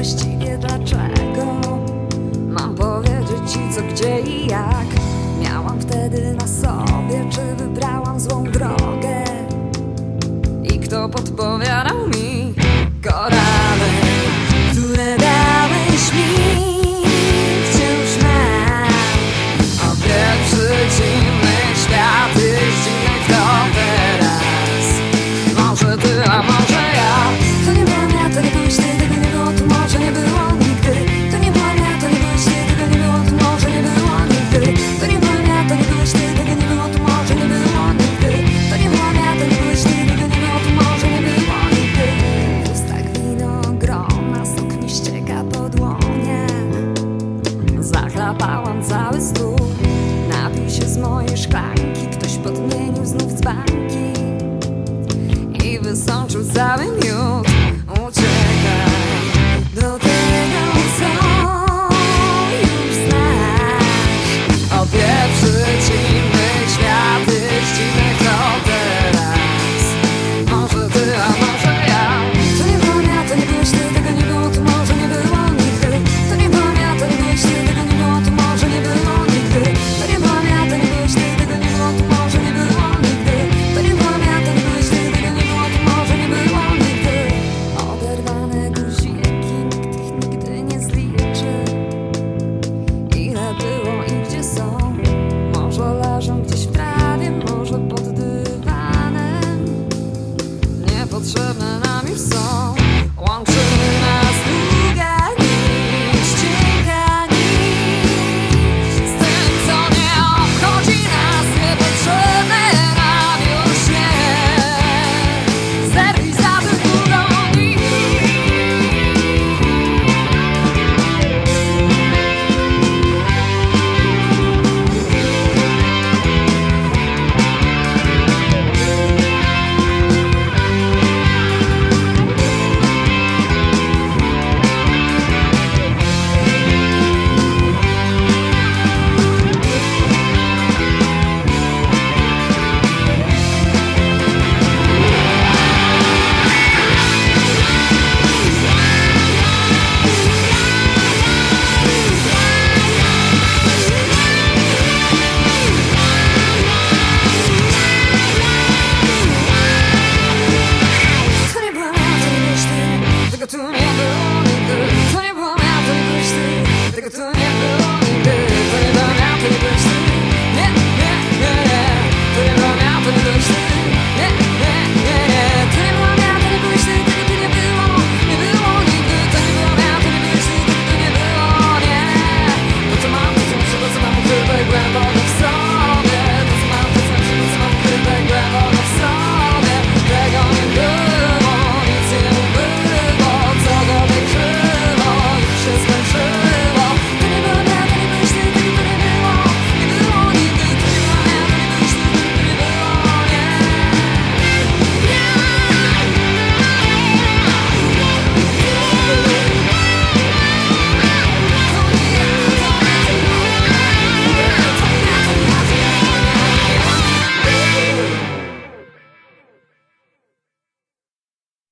właściwie dlaczego. Mam powiedzieć ci co, gdzie i jak. Miałam wtedy na sobie, czy wybrałam złą drogę? I kto podpowiada załapałam cały stół. Napij się z mojej szklanki. Ktoś podmienił znów dzbanki. I wysączył cały miód. Play one out of the bush, they could turn it on in the play one.